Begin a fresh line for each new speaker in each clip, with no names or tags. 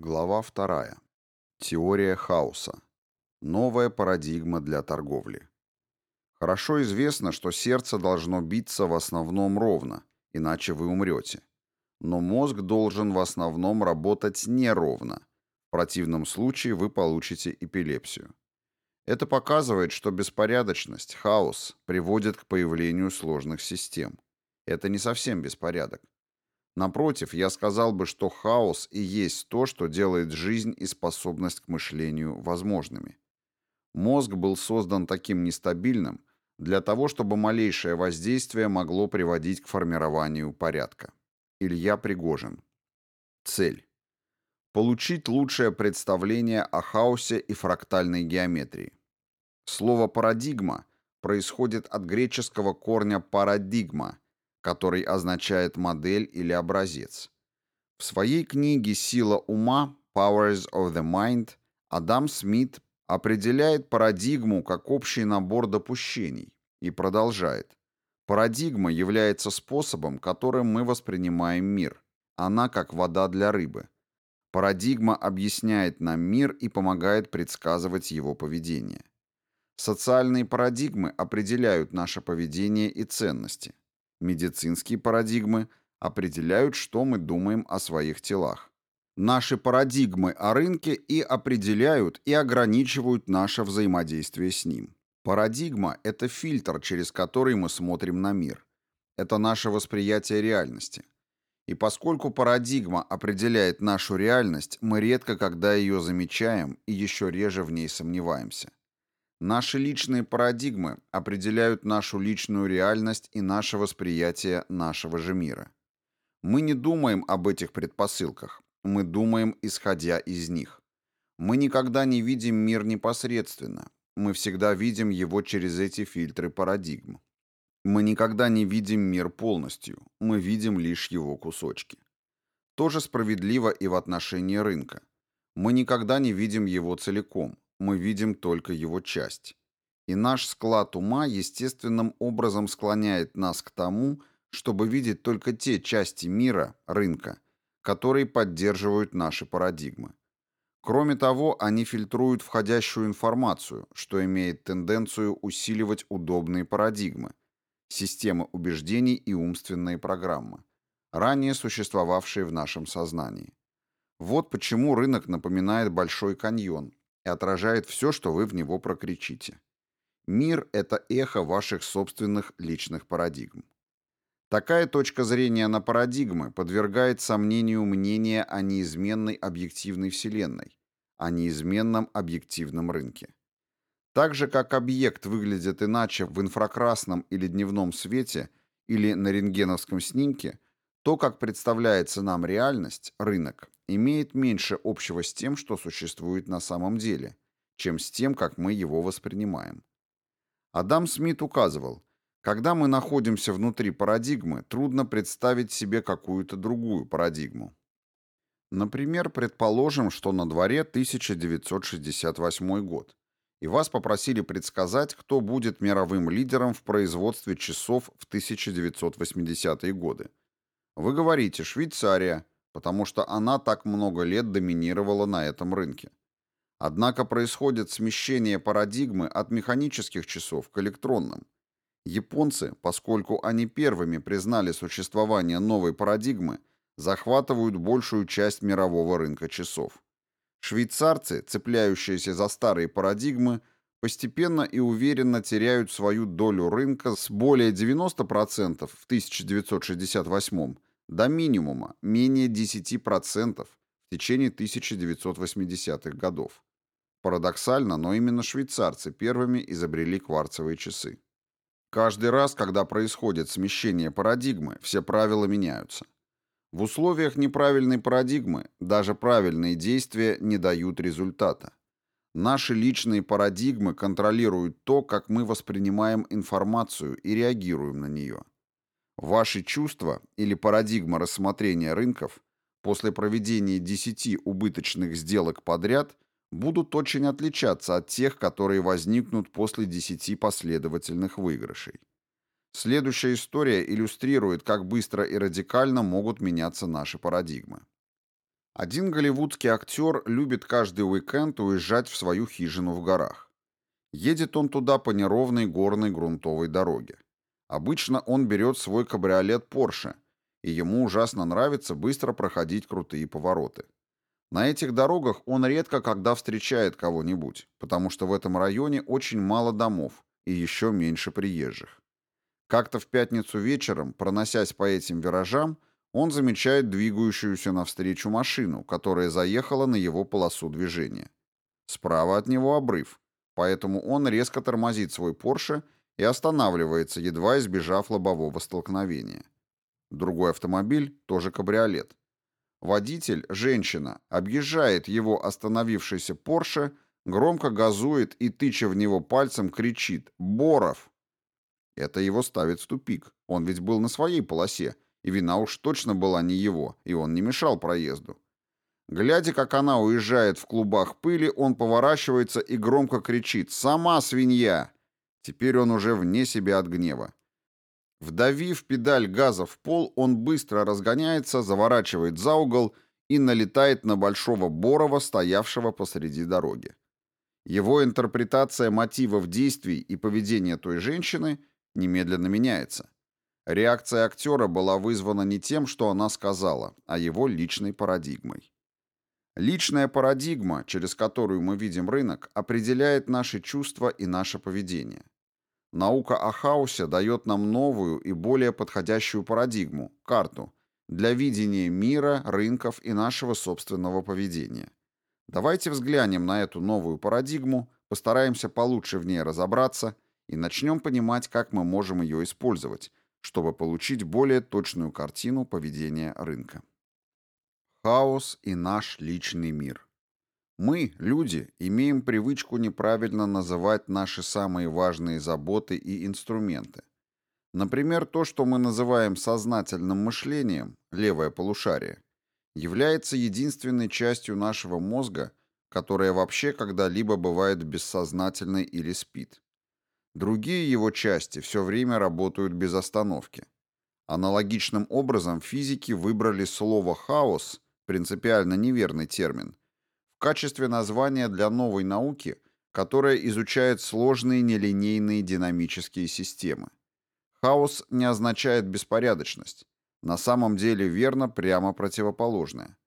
Глава 2. Теория хаоса. Новая парадигма для торговли. Хорошо известно, что сердце должно биться в основном ровно, иначе вы умрете. Но мозг должен в основном работать неровно. В противном случае вы получите эпилепсию. Это показывает, что беспорядочность, хаос, приводит к появлению сложных систем. Это не совсем беспорядок. Напротив, я сказал бы, что хаос и есть то, что делает жизнь и способность к мышлению возможными. Мозг был создан таким нестабильным для того, чтобы малейшее воздействие могло приводить к формированию порядка. Илья Пригожин. Цель. Получить лучшее представление о хаосе и фрактальной геометрии. Слово «парадигма» происходит от греческого корня «парадигма», который означает модель или образец. В своей книге «Сила ума» Powers of the Mind Адам Смит определяет парадигму как общий набор допущений и продолжает. Парадигма является способом, которым мы воспринимаем мир. Она как вода для рыбы. Парадигма объясняет нам мир и помогает предсказывать его поведение. Социальные парадигмы определяют наше поведение и ценности. Медицинские парадигмы определяют, что мы думаем о своих телах. Наши парадигмы о рынке и определяют и ограничивают наше взаимодействие с ним. Парадигма – это фильтр, через который мы смотрим на мир. Это наше восприятие реальности. И поскольку парадигма определяет нашу реальность, мы редко когда ее замечаем и еще реже в ней сомневаемся. Наши личные парадигмы определяют нашу личную реальность и наше восприятие нашего же мира. Мы не думаем об этих предпосылках, мы думаем, исходя из них. Мы никогда не видим мир непосредственно, мы всегда видим его через эти фильтры парадигм. Мы никогда не видим мир полностью, мы видим лишь его кусочки. Тоже справедливо и в отношении рынка. Мы никогда не видим его целиком, мы видим только его часть. И наш склад ума естественным образом склоняет нас к тому, чтобы видеть только те части мира, рынка, которые поддерживают наши парадигмы. Кроме того, они фильтруют входящую информацию, что имеет тенденцию усиливать удобные парадигмы, системы убеждений и умственные программы, ранее существовавшие в нашем сознании. Вот почему рынок напоминает большой каньон, отражает все, что вы в него прокричите. Мир – это эхо ваших собственных личных парадигм. Такая точка зрения на парадигмы подвергает сомнению мнение о неизменной объективной Вселенной, о неизменном объективном рынке. Так же, как объект выглядит иначе в инфракрасном или дневном свете или на рентгеновском снимке, то, как представляется нам реальность, рынок, имеет меньше общего с тем, что существует на самом деле, чем с тем, как мы его воспринимаем. Адам Смит указывал, когда мы находимся внутри парадигмы, трудно представить себе какую-то другую парадигму. Например, предположим, что на дворе 1968 год, и вас попросили предсказать, кто будет мировым лидером в производстве часов в 1980-е годы. Вы говорите «Швейцария», потому что она так много лет доминировала на этом рынке. Однако происходит смещение парадигмы от механических часов к электронным. Японцы, поскольку они первыми признали существование новой парадигмы, захватывают большую часть мирового рынка часов. Швейцарцы, цепляющиеся за старые парадигмы, постепенно и уверенно теряют свою долю рынка с более 90% в 1968 до минимума, менее 10% в течение 1980-х годов. Парадоксально, но именно швейцарцы первыми изобрели кварцевые часы. Каждый раз, когда происходит смещение парадигмы, все правила меняются. В условиях неправильной парадигмы даже правильные действия не дают результата. Наши личные парадигмы контролируют то, как мы воспринимаем информацию и реагируем на нее. Ваши чувства или парадигма рассмотрения рынков после проведения 10 убыточных сделок подряд будут очень отличаться от тех, которые возникнут после 10 последовательных выигрышей. Следующая история иллюстрирует, как быстро и радикально могут меняться наши парадигмы. Один голливудский актер любит каждый уикенд уезжать в свою хижину в горах. Едет он туда по неровной горной грунтовой дороге. Обычно он берет свой кабриолет Porsche, и ему ужасно нравится быстро проходить крутые повороты. На этих дорогах он редко когда встречает кого-нибудь, потому что в этом районе очень мало домов и еще меньше приезжих. Как-то в пятницу вечером, проносясь по этим виражам, он замечает двигающуюся навстречу машину, которая заехала на его полосу движения. Справа от него обрыв, поэтому он резко тормозит свой Порше и останавливается, едва избежав лобового столкновения. Другой автомобиль, тоже кабриолет. Водитель, женщина, объезжает его остановившийся Порше, громко газует и, тыча в него пальцем, кричит «Боров!». Это его ставит в тупик. Он ведь был на своей полосе, и вина уж точно была не его, и он не мешал проезду. Глядя, как она уезжает в клубах пыли, он поворачивается и громко кричит «Сама свинья!». Теперь он уже вне себя от гнева. Вдавив педаль газа в пол, он быстро разгоняется, заворачивает за угол и налетает на большого Борова, стоявшего посреди дороги. Его интерпретация мотивов действий и поведения той женщины немедленно меняется. Реакция актера была вызвана не тем, что она сказала, а его личной парадигмой. Личная парадигма, через которую мы видим рынок, определяет наши чувства и наше поведение. Наука о хаосе дает нам новую и более подходящую парадигму, карту, для видения мира, рынков и нашего собственного поведения. Давайте взглянем на эту новую парадигму, постараемся получше в ней разобраться и начнем понимать, как мы можем ее использовать, чтобы получить более точную картину поведения рынка. Хаос и наш личный мир. Мы, люди, имеем привычку неправильно называть наши самые важные заботы и инструменты. Например, то, что мы называем сознательным мышлением, левое полушарие, является единственной частью нашего мозга, которая вообще когда-либо бывает бессознательной или спит. Другие его части все время работают без остановки. Аналогичным образом физики выбрали слово «хаос», принципиально неверный термин, в качестве названия для новой науки, которая изучает сложные нелинейные динамические системы. Хаос не означает беспорядочность. На самом деле верно прямо противоположное.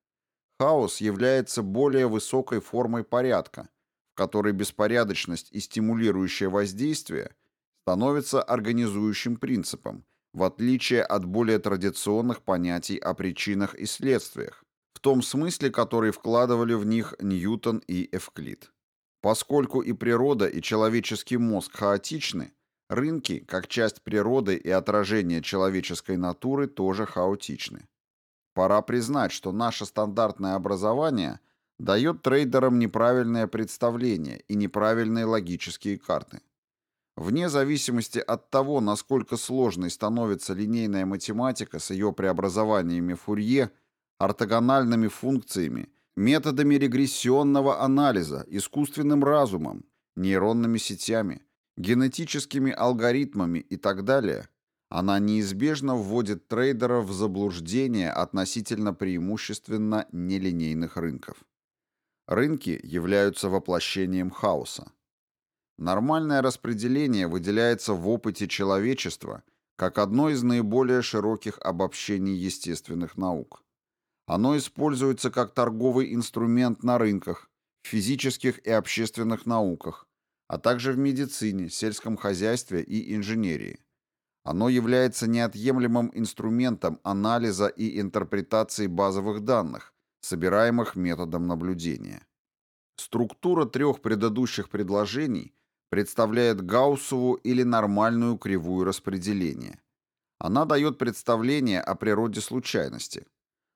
Хаос является более высокой формой порядка – в которой беспорядочность и стимулирующее воздействие становятся организующим принципом, в отличие от более традиционных понятий о причинах и следствиях, в том смысле, который вкладывали в них Ньютон и Эвклид. Поскольку и природа, и человеческий мозг хаотичны, рынки, как часть природы и отражение человеческой натуры, тоже хаотичны. Пора признать, что наше стандартное образование – дает трейдерам неправильное представление и неправильные логические карты. Вне зависимости от того, насколько сложной становится линейная математика с ее преобразованиями Фурье, ортогональными функциями, методами регрессионного анализа, искусственным разумом, нейронными сетями, генетическими алгоритмами и так далее, она неизбежно вводит трейдеров в заблуждение относительно преимущественно нелинейных рынков. Рынки являются воплощением хаоса. Нормальное распределение выделяется в опыте человечества как одно из наиболее широких обобщений естественных наук. Оно используется как торговый инструмент на рынках, в физических и общественных науках, а также в медицине, сельском хозяйстве и инженерии. Оно является неотъемлемым инструментом анализа и интерпретации базовых данных, собираемых методом наблюдения. Структура трех предыдущих предложений представляет Гауссову или нормальную кривую распределения. Она дает представление о природе случайности.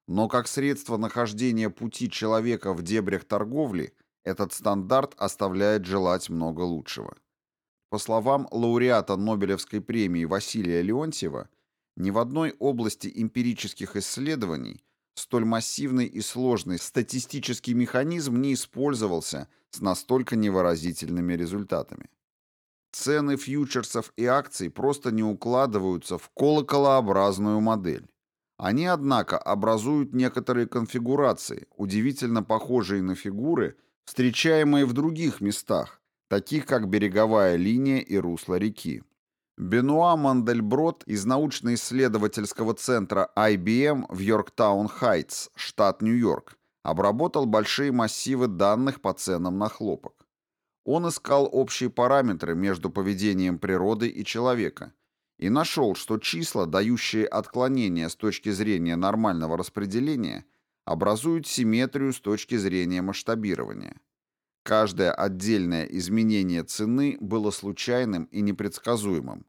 Но как средство нахождения пути человека в дебрях торговли, этот стандарт оставляет желать много лучшего. По словам лауреата Нобелевской премии Василия Леонтьева, ни в одной области эмпирических исследований Столь массивный и сложный статистический механизм не использовался с настолько невыразительными результатами. Цены фьючерсов и акций просто не укладываются в колоколообразную модель. Они, однако, образуют некоторые конфигурации, удивительно похожие на фигуры, встречаемые в других местах, таких как береговая линия и русло реки. Бенуа Мандельброд из научно-исследовательского центра IBM в Йорктаун-Хайтс, штат Нью-Йорк, обработал большие массивы данных по ценам на хлопок. Он искал общие параметры между поведением природы и человека и нашел, что числа, дающие отклонения с точки зрения нормального распределения, образуют симметрию с точки зрения масштабирования. Каждое отдельное изменение цены было случайным и непредсказуемым.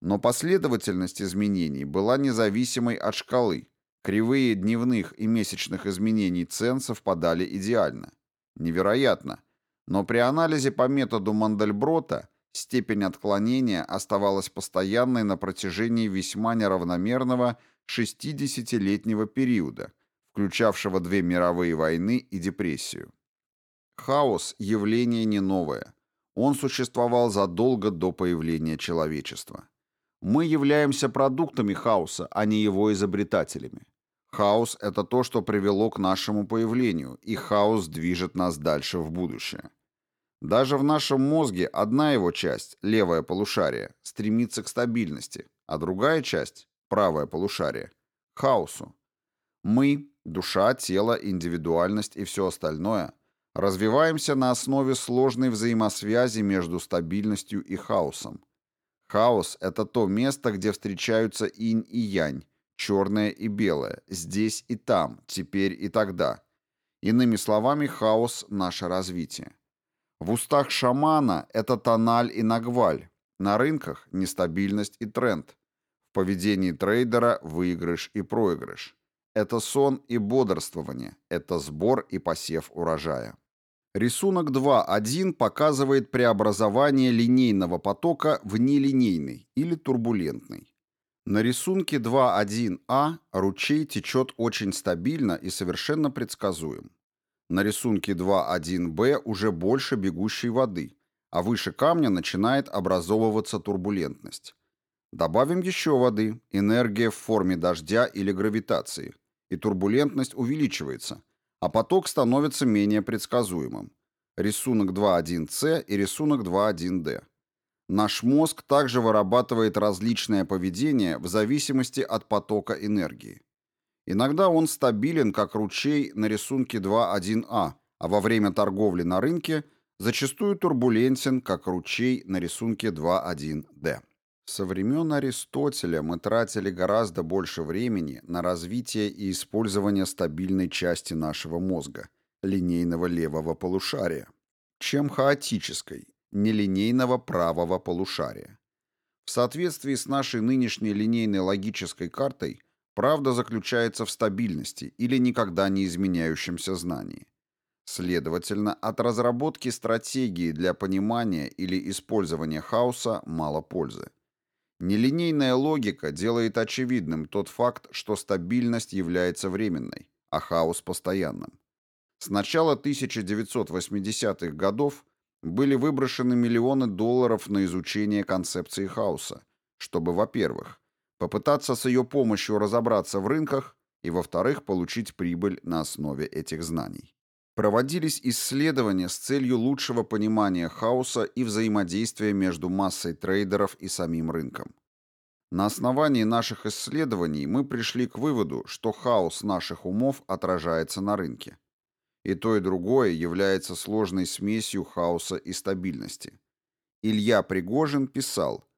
Но последовательность изменений была независимой от шкалы. Кривые дневных и месячных изменений цен совпадали идеально. Невероятно. Но при анализе по методу Мандельброта степень отклонения оставалась постоянной на протяжении весьма неравномерного 60-летнего периода, включавшего две мировые войны и депрессию. Хаос – явление не новое. Он существовал задолго до появления человечества. Мы являемся продуктами хаоса, а не его изобретателями. Хаос – это то, что привело к нашему появлению, и хаос движет нас дальше в будущее. Даже в нашем мозге одна его часть, левое полушарие, стремится к стабильности, а другая часть, правое полушарие, к хаосу. Мы, душа, тело, индивидуальность и все остальное – развиваемся на основе сложной взаимосвязи между стабильностью и хаосом. Хаос – это то место, где встречаются инь и янь, черное и белое, здесь и там, теперь и тогда. Иными словами, хаос – наше развитие. В устах шамана это тональ и нагваль, на рынках – нестабильность и тренд, в поведении трейдера – выигрыш и проигрыш. Это сон и бодрствование, это сбор и посев урожая. Рисунок 2.1 показывает преобразование линейного потока в нелинейный или турбулентный. На рисунке 2.1а ручей течет очень стабильно и совершенно предсказуем. На рисунке 2.1б уже больше бегущей воды, а выше камня начинает образовываться турбулентность. Добавим еще воды, энергия в форме дождя или гравитации, и турбулентность увеличивается – а поток становится менее предсказуемым. Рисунок 2.1c и рисунок 2.1d. Наш мозг также вырабатывает различное поведение в зависимости от потока энергии. Иногда он стабилен, как ручей на рисунке 2.1а, а во время торговли на рынке зачастую турбулентен, как ручей на рисунке 2.1d. Со времен Аристотеля мы тратили гораздо больше времени на развитие и использование стабильной части нашего мозга, линейного левого полушария, чем хаотической, нелинейного правого полушария. В соответствии с нашей нынешней линейной логической картой, правда заключается в стабильности или никогда не изменяющемся знании. Следовательно, от разработки стратегии для понимания или использования хаоса мало пользы. Нелинейная логика делает очевидным тот факт, что стабильность является временной, а хаос постоянным. С начала 1980-х годов были выброшены миллионы долларов на изучение концепции хаоса, чтобы, во-первых, попытаться с ее помощью разобраться в рынках и, во-вторых, получить прибыль на основе этих знаний. Проводились исследования с целью лучшего понимания хаоса и взаимодействия между массой трейдеров и самим рынком. На основании наших исследований мы пришли к выводу, что хаос наших умов отражается на рынке. И то, и другое является сложной смесью хаоса и стабильности. Илья Пригожин писал,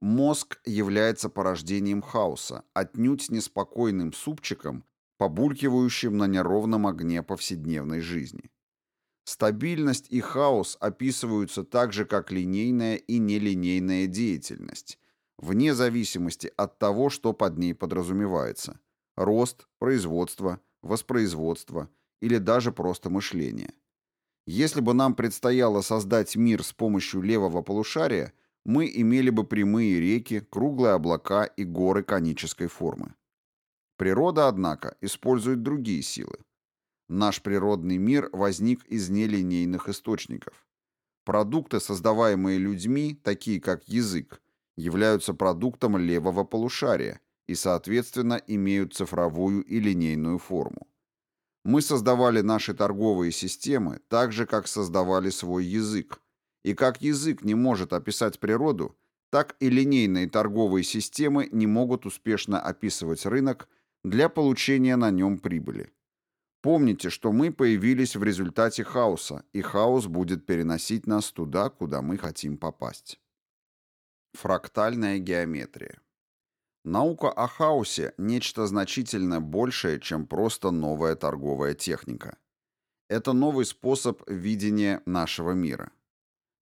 «Мозг является порождением хаоса, отнюдь неспокойным супчиком, побулькивающим на неровном огне повседневной жизни. Стабильность и хаос описываются так же, как линейная и нелинейная деятельность, вне зависимости от того, что под ней подразумевается – рост, производство, воспроизводство или даже просто мышление. Если бы нам предстояло создать мир с помощью левого полушария, мы имели бы прямые реки, круглые облака и горы конической формы. Природа, однако, использует другие силы. Наш природный мир возник из нелинейных источников. Продукты, создаваемые людьми, такие как язык, являются продуктом левого полушария и, соответственно, имеют цифровую и линейную форму. Мы создавали наши торговые системы так же, как создавали свой язык. И как язык не может описать природу, так и линейные торговые системы не могут успешно описывать рынок для получения на нем прибыли. Помните, что мы появились в результате хаоса, и хаос будет переносить нас туда, куда мы хотим попасть. Фрактальная геометрия. Наука о хаосе – нечто значительно большее, чем просто новая торговая техника. Это новый способ видения нашего мира.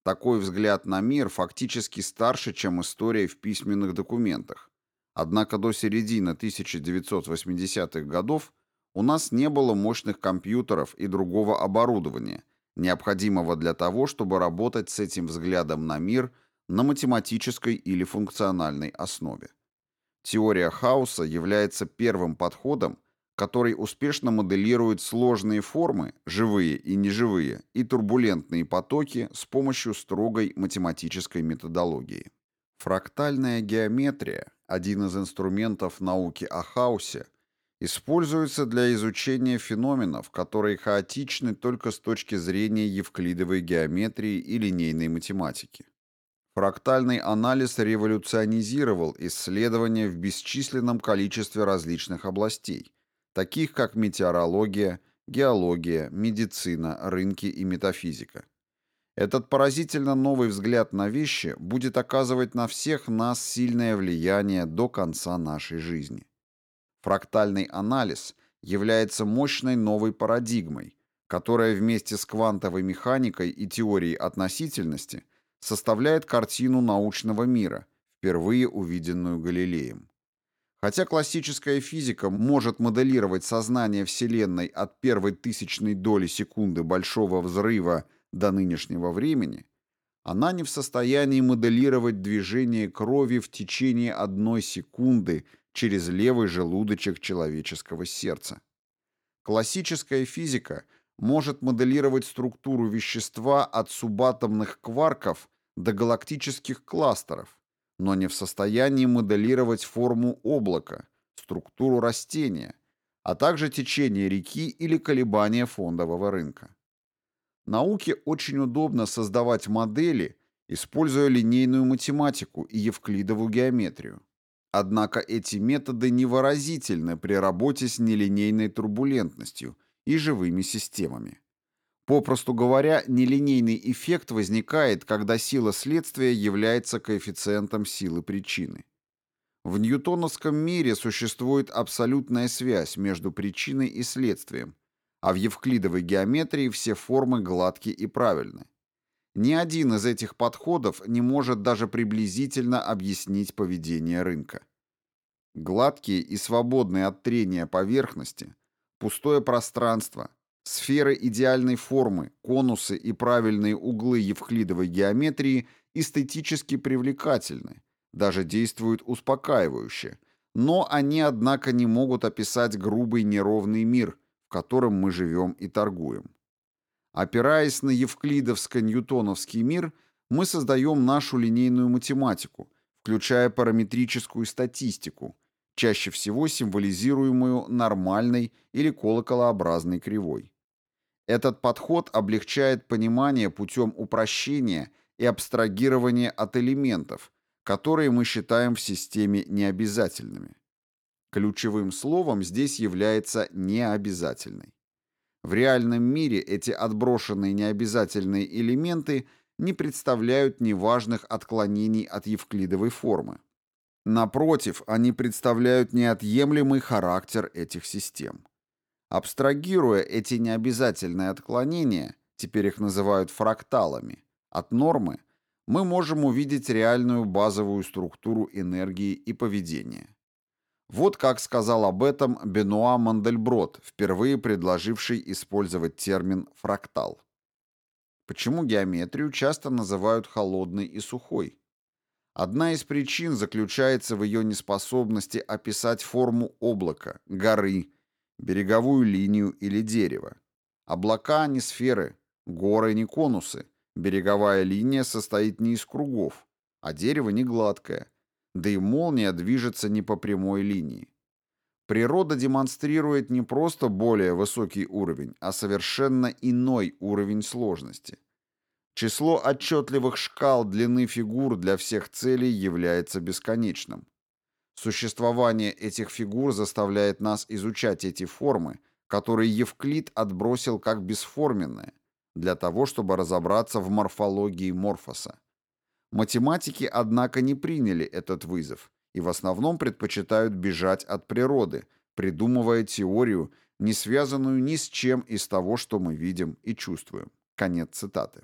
Такой взгляд на мир фактически старше, чем история в письменных документах. Однако до середины 1980-х годов у нас не было мощных компьютеров и другого оборудования, необходимого для того, чтобы работать с этим взглядом на мир на математической или функциональной основе. Теория хаоса является первым подходом, который успешно моделирует сложные формы, живые и неживые, и турбулентные потоки с помощью строгой математической методологии. Фрактальная геометрия, один из инструментов науки о хаосе, используется для изучения феноменов, которые хаотичны только с точки зрения евклидовой геометрии и линейной математики. Фрактальный анализ революционизировал исследования в бесчисленном количестве различных областей, таких как метеорология, геология, медицина, рынки и метафизика. Этот поразительно новый взгляд на вещи будет оказывать на всех нас сильное влияние до конца нашей жизни. Фрактальный анализ является мощной новой парадигмой, которая вместе с квантовой механикой и теорией относительности – составляет картину научного мира, впервые увиденную Галилеем. Хотя классическая физика может моделировать сознание Вселенной от первой тысячной доли секунды Большого Взрыва до нынешнего времени, она не в состоянии моделировать движение крови в течение одной секунды через левый желудочек человеческого сердца. Классическая физика может моделировать структуру вещества от субатомных кварков до галактических кластеров, но не в состоянии моделировать форму облака, структуру растения, а также течение реки или колебания фондового рынка. Науке очень удобно создавать модели, используя линейную математику и евклидову геометрию. Однако эти методы невыразительны при работе с нелинейной турбулентностью и живыми системами. Попросту говоря, нелинейный эффект возникает, когда сила следствия является коэффициентом силы причины. В ньютоновском мире существует абсолютная связь между причиной и следствием, а в евклидовой геометрии все формы гладкие и правильны. Ни один из этих подходов не может даже приблизительно объяснить поведение рынка. Гладкие и свободные от трения поверхности, пустое пространство – Сферы идеальной формы, конусы и правильные углы евклидовой геометрии эстетически привлекательны, даже действуют успокаивающе, но они, однако, не могут описать грубый неровный мир, в котором мы живем и торгуем. Опираясь на евклидовско-ньютоновский мир, мы создаем нашу линейную математику, включая параметрическую статистику, чаще всего символизируемую нормальной или колоколообразной кривой. Этот подход облегчает понимание путем упрощения и абстрагирования от элементов, которые мы считаем в системе необязательными. Ключевым словом здесь является «необязательный». В реальном мире эти отброшенные необязательные элементы не представляют неважных отклонений от евклидовой формы. Напротив, они представляют неотъемлемый характер этих систем. Абстрагируя эти необязательные отклонения, теперь их называют фракталами, от нормы, мы можем увидеть реальную базовую структуру энергии и поведения. Вот как сказал об этом Бенуа Мандельброд, впервые предложивший использовать термин «фрактал». Почему геометрию часто называют холодной и сухой? Одна из причин заключается в ее неспособности описать форму облака, горы, береговую линию или дерево. Облака не сферы, горы не конусы, береговая линия состоит не из кругов, а дерево не гладкое. да и молния движется не по прямой линии. Природа демонстрирует не просто более высокий уровень, а совершенно иной уровень сложности. Число отчетливых шкал длины фигур для всех целей является бесконечным. Существование этих фигур заставляет нас изучать эти формы, которые Евклид отбросил как бесформенные, для того, чтобы разобраться в морфологии морфоса. Математики, однако, не приняли этот вызов и в основном предпочитают бежать от природы, придумывая теорию, не связанную ни с чем из того, что мы видим и чувствуем. Конец цитаты.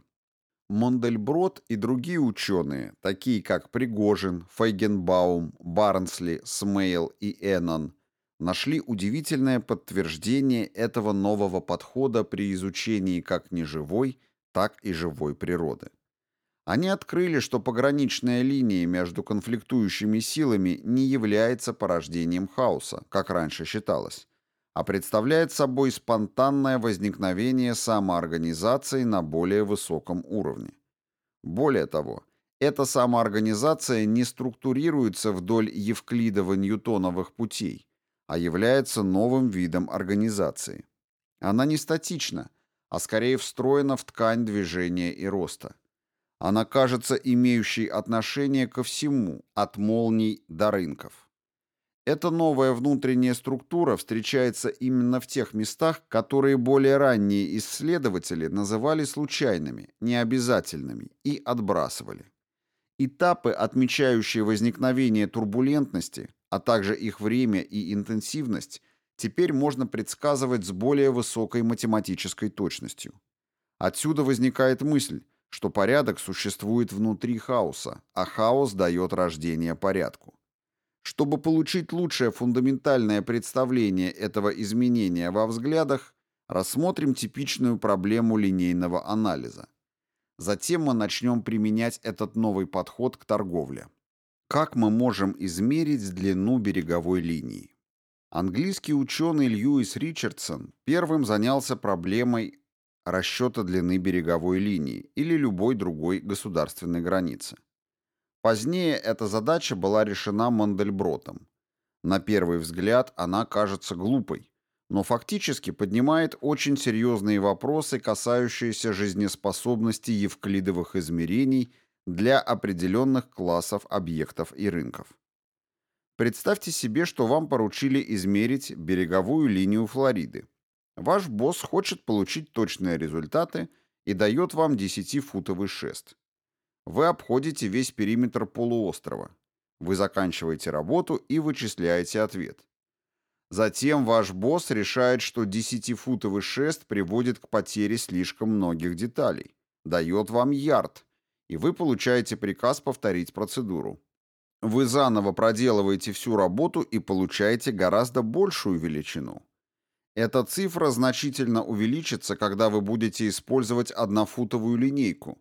Мондельброд и другие ученые, такие как Пригожин, Фейгенбаум, Барнсли, Смейл и Эннон, нашли удивительное подтверждение этого нового подхода при изучении как неживой, так и живой природы. Они открыли, что пограничная линия между конфликтующими силами не является порождением хаоса, как раньше считалось, а представляет собой спонтанное возникновение самоорганизации на более высоком уровне. Более того, эта самоорганизация не структурируется вдоль Евклидово-Ньютоновых путей, а является новым видом организации. Она не статична, а скорее встроена в ткань движения и роста. Она кажется имеющей отношение ко всему, от молний до рынков. Эта новая внутренняя структура встречается именно в тех местах, которые более ранние исследователи называли случайными, необязательными и отбрасывали. Этапы, отмечающие возникновение турбулентности, а также их время и интенсивность, теперь можно предсказывать с более высокой математической точностью. Отсюда возникает мысль, что порядок существует внутри хаоса, а хаос дает рождение порядку. Чтобы получить лучшее фундаментальное представление этого изменения во взглядах, рассмотрим типичную проблему линейного анализа. Затем мы начнем применять этот новый подход к торговле. Как мы можем измерить длину береговой линии? Английский ученый Льюис Ричардсон первым занялся проблемой расчета длины береговой линии или любой другой государственной границы. Позднее эта задача была решена Мандельбротом. На первый взгляд она кажется глупой, но фактически поднимает очень серьезные вопросы, касающиеся жизнеспособности евклидовых измерений для определенных классов объектов и рынков. Представьте себе, что вам поручили измерить береговую линию Флориды. Ваш босс хочет получить точные результаты и дает вам 10-футовый шест. Вы обходите весь периметр полуострова. Вы заканчиваете работу и вычисляете ответ. Затем ваш босс решает, что 10-футовый шест приводит к потере слишком многих деталей. Дает вам ярд, и вы получаете приказ повторить процедуру. Вы заново проделываете всю работу и получаете гораздо большую величину. Эта цифра значительно увеличится, когда вы будете использовать однофутовую линейку.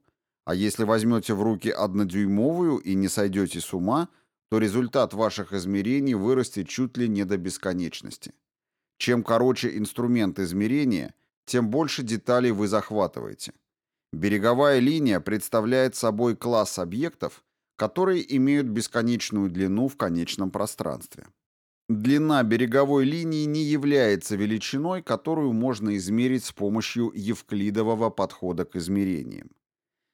А если возьмете в руки однодюймовую и не сойдете с ума, то результат ваших измерений вырастет чуть ли не до бесконечности. Чем короче инструмент измерения, тем больше деталей вы захватываете. Береговая линия представляет собой класс объектов, которые имеют бесконечную длину в конечном пространстве. Длина береговой линии не является величиной, которую можно измерить с помощью евклидового подхода к измерениям.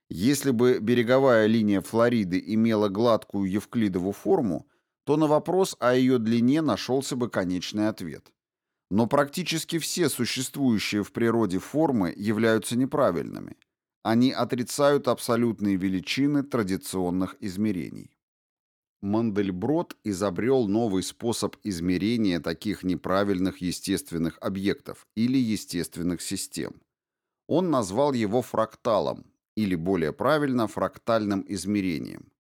Если бы береговая линия Флориды имела гладкую евклидову форму, то на вопрос о ее длине нашелся бы конечный ответ. Но практически все существующие в природе формы являются неправильными. Они отрицают абсолютные величины традиционных измерений. Мандельброд изобрел новый способ измерения таких неправильных естественных объектов или естественных систем. Он назвал его фракталом, или более правильно, фрактальным измерением.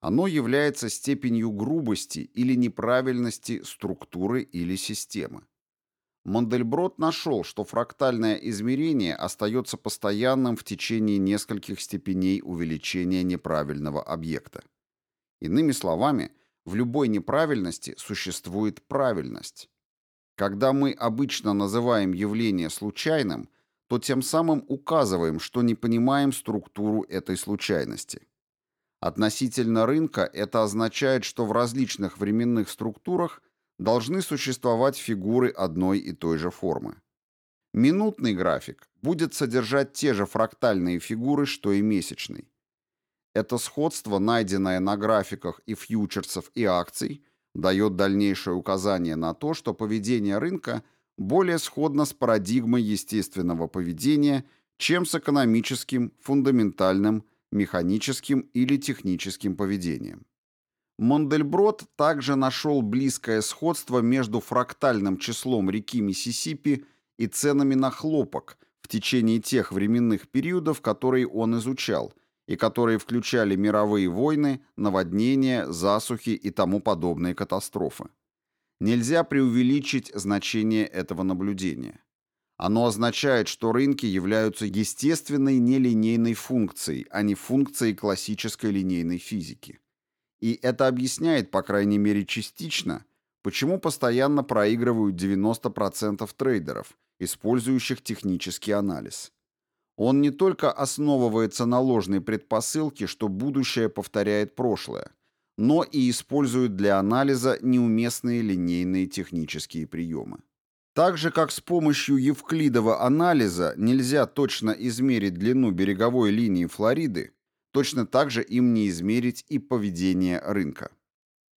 Оно является степенью грубости или неправильности структуры или системы. Мандельброд нашел, что фрактальное измерение остается постоянным в течение нескольких степеней увеличения неправильного объекта. Иными словами, в любой неправильности существует правильность. Когда мы обычно называем явление случайным, то тем самым указываем, что не понимаем структуру этой случайности. Относительно рынка это означает, что в различных временных структурах должны существовать фигуры одной и той же формы. Минутный график будет содержать те же фрактальные фигуры, что и месячный. Это сходство, найденное на графиках и фьючерсов, и акций, дает дальнейшее указание на то, что поведение рынка более сходно с парадигмой естественного поведения, чем с экономическим, фундаментальным, механическим или техническим поведением. Мондельброд также нашел близкое сходство между фрактальным числом реки Миссисипи и ценами на хлопок в течение тех временных периодов, которые он изучал, и которые включали мировые войны, наводнения, засухи и тому подобные катастрофы. Нельзя преувеличить значение этого наблюдения. Оно означает, что рынки являются естественной нелинейной функцией, а не функцией классической линейной физики. И это объясняет, по крайней мере частично, почему постоянно проигрывают 90% трейдеров, использующих технический анализ. Он не только основывается на ложной предпосылке, что будущее повторяет прошлое, но и использует для анализа неуместные линейные технические приемы. Так же, как с помощью евклидова анализа нельзя точно измерить длину береговой линии Флориды, точно так же им не измерить и поведение рынка.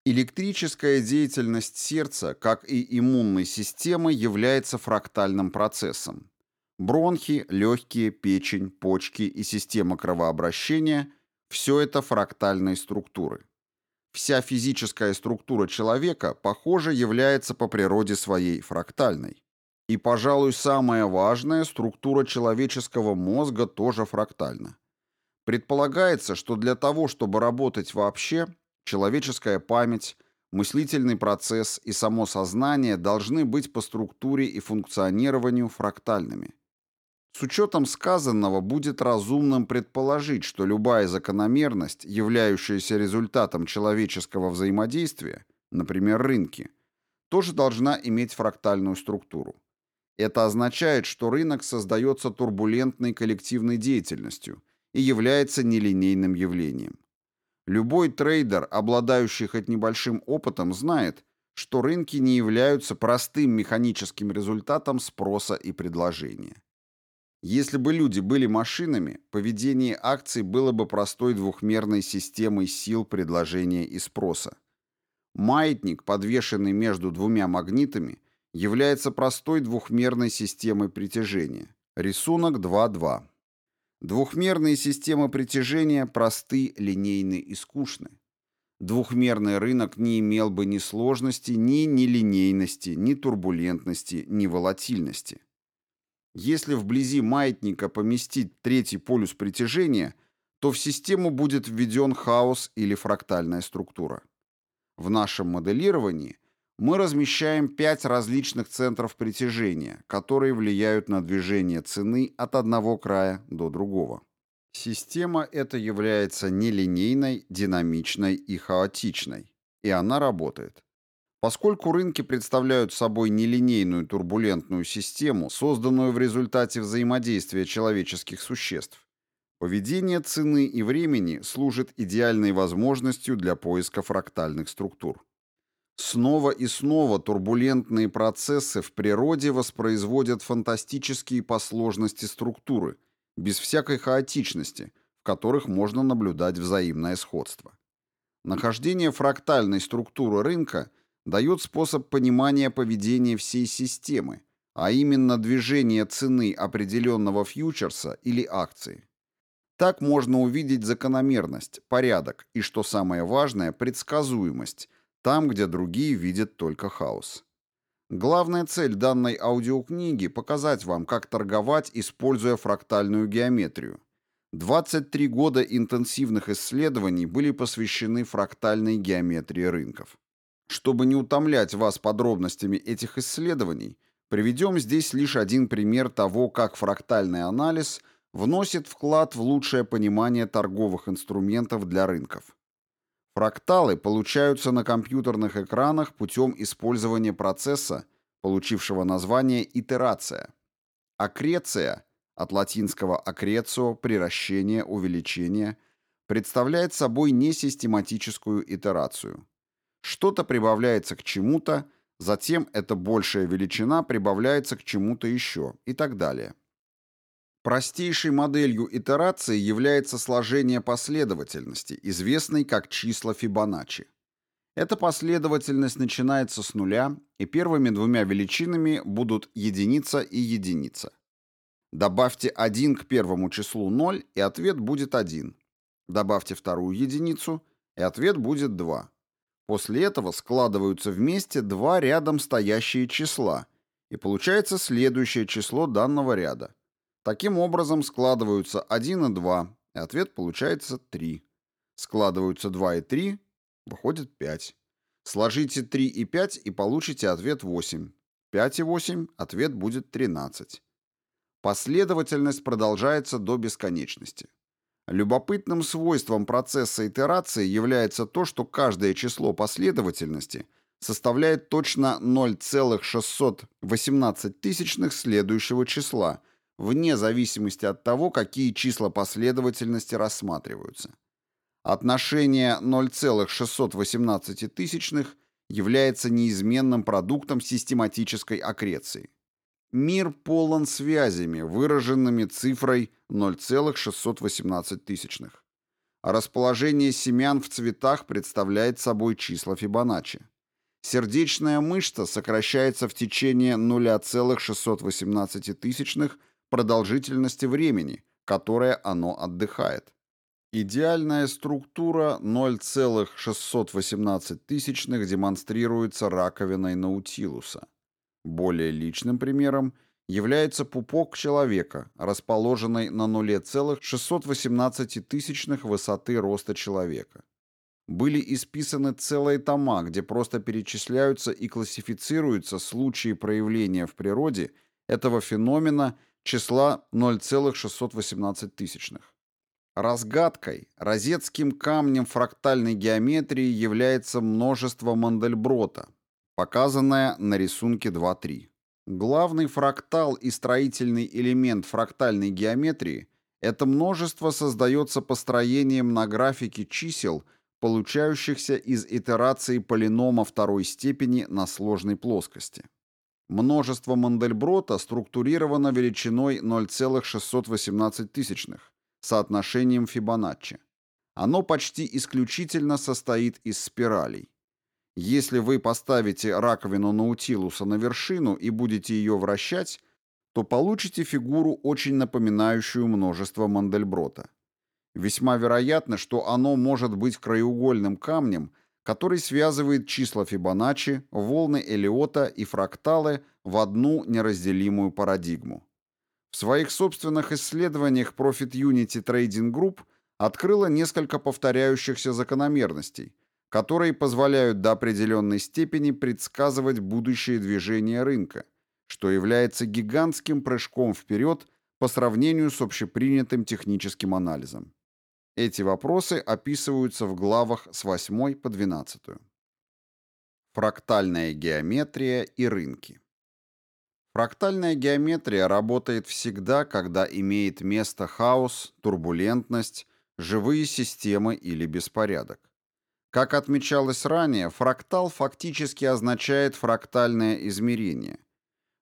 Электрическая деятельность сердца, как и иммунной системы, является фрактальным процессом. Бронхи, легкие, печень, почки и система кровообращения – все это фрактальные структуры. Вся физическая структура человека, похоже, является по природе своей фрактальной. И, пожалуй, самая важная структура человеческого мозга тоже фрактальна. Предполагается, что для того, чтобы работать вообще, человеческая память, мыслительный процесс и само сознание должны быть по структуре и функционированию фрактальными. С учетом сказанного будет разумным предположить, что любая закономерность, являющаяся результатом человеческого взаимодействия, например, рынки, тоже должна иметь фрактальную структуру. Это означает, что рынок создается турбулентной коллективной деятельностью и является нелинейным явлением. Любой трейдер, обладающий хоть небольшим опытом, знает, что рынки не являются простым механическим результатом спроса и предложения. Если бы люди были машинами, поведение акций было бы простой двухмерной системой сил предложения и спроса. Маятник, подвешенный между двумя магнитами, является простой двухмерной системой притяжения. Рисунок 2.2. Двухмерные системы притяжения просты, линейны и скучны. Двухмерный рынок не имел бы ни сложности, ни нелинейности, ни турбулентности, ни волатильности. Если вблизи маятника поместить третий полюс притяжения, то в систему будет введен хаос или фрактальная структура. В нашем моделировании мы размещаем пять различных центров притяжения, которые влияют на движение цены от одного края до другого. Система эта является нелинейной, динамичной и хаотичной, и она работает. Поскольку рынки представляют собой нелинейную турбулентную систему, созданную в результате взаимодействия человеческих существ, поведение цены и времени служит идеальной возможностью для поиска фрактальных структур. Снова и снова турбулентные процессы в природе воспроизводят фантастические по сложности структуры, без всякой хаотичности, в которых можно наблюдать взаимное сходство. Нахождение фрактальной структуры рынка – дает способ понимания поведения всей системы, а именно движения цены определенного фьючерса или акции. Так можно увидеть закономерность, порядок и, что самое важное, предсказуемость, там, где другие видят только хаос. Главная цель данной аудиокниги – показать вам, как торговать, используя фрактальную геометрию. 23 года интенсивных исследований были посвящены фрактальной геометрии рынков. Чтобы не утомлять вас подробностями этих исследований, приведем здесь лишь один пример того, как фрактальный анализ вносит вклад в лучшее понимание торговых инструментов для рынков. Фракталы получаются на компьютерных экранах путем использования процесса, получившего название итерация. Аккреция, от латинского аккрецио – приращение, увеличение, представляет собой несистематическую итерацию. Что-то прибавляется к чему-то, затем эта большая величина прибавляется к чему-то еще и так далее. Простейшей моделью итерации является сложение последовательности, известной как числа Фибоначчи. Эта последовательность начинается с нуля, и первыми двумя величинами будут единица и единица. Добавьте 1 к первому числу 0, и ответ будет 1. Добавьте вторую единицу, и ответ будет 2. После этого складываются вместе два рядом стоящие числа, и получается следующее число данного ряда. Таким образом складываются 1 и 2, и ответ получается 3. Складываются 2 и 3, Выходит 5. Сложите 3 и 5 и получите ответ 8. 5 и 8 ответ будет 13. Последовательность продолжается до бесконечности. Любопытным свойством процесса итерации является то, что каждое число последовательности составляет точно 0,618 тысячных следующего числа, вне зависимости от того, какие числа последовательности рассматриваются. Отношение 0,618 тысячных является неизменным продуктом систематической аккреции. Мир полон связями, выраженными цифрой 0,618 тысячных. А расположение семян в цветах представляет собой числа Фибоначчи. Сердечная мышца сокращается в течение 0,618 тысячных продолжительности времени, которое оно отдыхает. Идеальная структура 0,618 тысячных демонстрируется раковиной Наутилуса. Более личным примером является пупок человека, расположенный на 0,618 тысячных высоты роста человека. Были исписаны целые тома, где просто перечисляются и классифицируются случаи проявления в природе этого феномена числа 0,618 тысячных. Разгадкой, розетским камнем фрактальной геометрии является множество Мандельброта, показанное на рисунке 2.3. Главный фрактал и строительный элемент фрактальной геометрии – это множество создается построением на графике чисел, получающихся из итерации полинома второй степени на сложной плоскости. Множество Мандельброта структурировано величиной 0,618 тысячных соотношением Фибоначчи. Оно почти исключительно состоит из спиралей. Если вы поставите раковину Наутилуса на вершину и будете ее вращать, то получите фигуру, очень напоминающую множество Мандельброта. Весьма вероятно, что оно может быть краеугольным камнем, который связывает числа Фибоначчи, волны Элиота и фракталы в одну неразделимую парадигму. В своих собственных исследованиях Profit Unity Trading Group открыла несколько повторяющихся закономерностей, которые позволяют до определенной степени предсказывать будущее движение рынка, что является гигантским прыжком вперед по сравнению с общепринятым техническим анализом. Эти вопросы описываются в главах с 8 по 12. Фрактальная геометрия и рынки. Фрактальная геометрия работает всегда, когда имеет место хаос, турбулентность, живые системы или беспорядок. Как отмечалось ранее, фрактал фактически означает фрактальное измерение.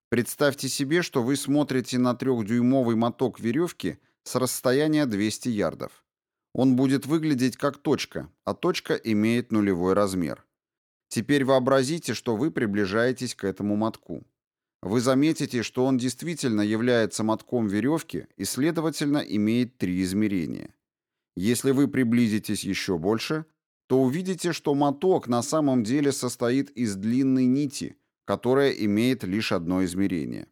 Представьте себе, что вы смотрите на трехдюймовый моток веревки с расстояния 200 ярдов. Он будет выглядеть как точка, а точка имеет нулевой размер. Теперь вообразите, что вы приближаетесь к этому мотку вы заметите, что он действительно является мотком веревки и, следовательно, имеет три измерения. Если вы приблизитесь еще больше, то увидите, что моток на самом деле состоит из длинной нити, которая имеет лишь одно измерение.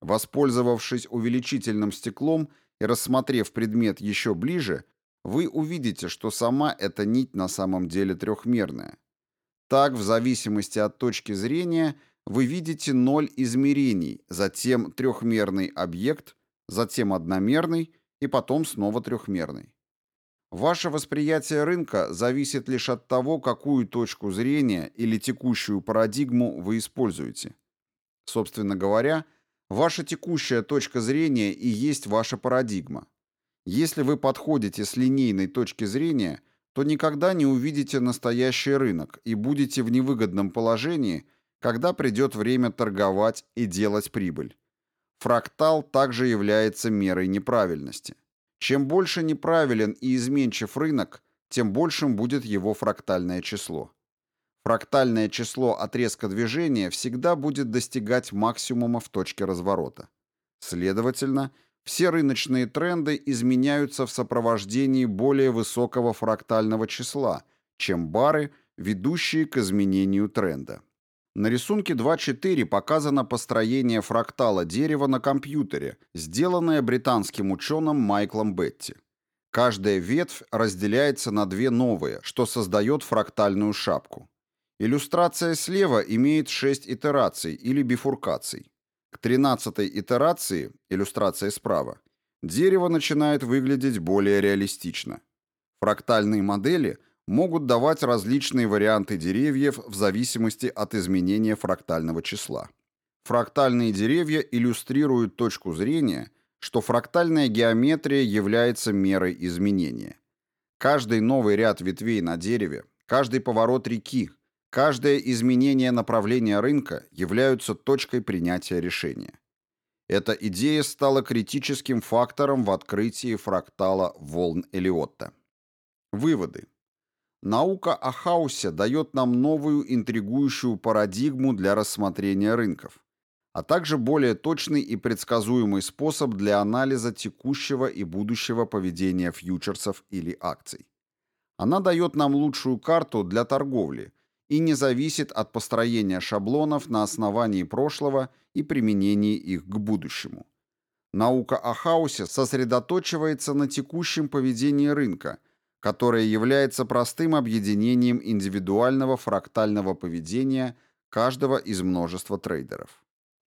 Воспользовавшись увеличительным стеклом и рассмотрев предмет еще ближе, вы увидите, что сама эта нить на самом деле трехмерная. Так, в зависимости от точки зрения – вы видите ноль измерений, затем трехмерный объект, затем одномерный и потом снова трехмерный. Ваше восприятие рынка зависит лишь от того, какую точку зрения или текущую парадигму вы используете. Собственно говоря, ваша текущая точка зрения и есть ваша парадигма. Если вы подходите с линейной точки зрения, то никогда не увидите настоящий рынок и будете в невыгодном положении, когда придет время торговать и делать прибыль. Фрактал также является мерой неправильности. Чем больше неправилен и изменчив рынок, тем большим будет его фрактальное число. Фрактальное число отрезка движения всегда будет достигать максимума в точке разворота. Следовательно, все рыночные тренды изменяются в сопровождении более высокого фрактального числа, чем бары, ведущие к изменению тренда. На рисунке 2.4 показано построение фрактала дерева на компьютере, сделанное британским ученым Майклом Бетти. Каждая ветвь разделяется на две новые, что создает фрактальную шапку. Иллюстрация слева имеет 6 итераций или бифуркаций. К 13 итерации, иллюстрация справа, дерево начинает выглядеть более реалистично. Фрактальные модели могут давать различные варианты деревьев в зависимости от изменения фрактального числа. Фрактальные деревья иллюстрируют точку зрения – что фрактальная геометрия является мерой изменения. Каждый новый ряд ветвей на дереве, каждый поворот реки, каждое изменение направления рынка являются точкой принятия решения. Эта идея стала критическим фактором в открытии фрактала волн Элиотта. Выводы. Наука о хаосе дает нам новую интригующую парадигму для рассмотрения рынков, а также более точный и предсказуемый способ для анализа текущего и будущего поведения фьючерсов или акций. Она дает нам лучшую карту для торговли и не зависит от построения шаблонов на основании прошлого и применения их к будущему. Наука о хаосе сосредоточивается на текущем поведении рынка, которое является простым объединением индивидуального фрактального поведения каждого из множества трейдеров.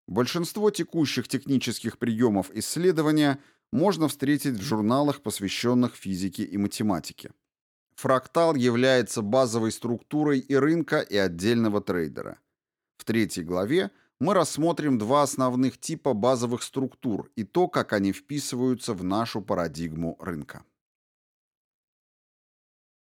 Большинство текущих технических приемов исследования можно встретить в журналах, посвященных физике и математике. Фрактал является базовой структурой и рынка, и отдельного трейдера. В третьей главе мы рассмотрим два основных типа базовых структур и то, как они вписываются в нашу парадигму рынка.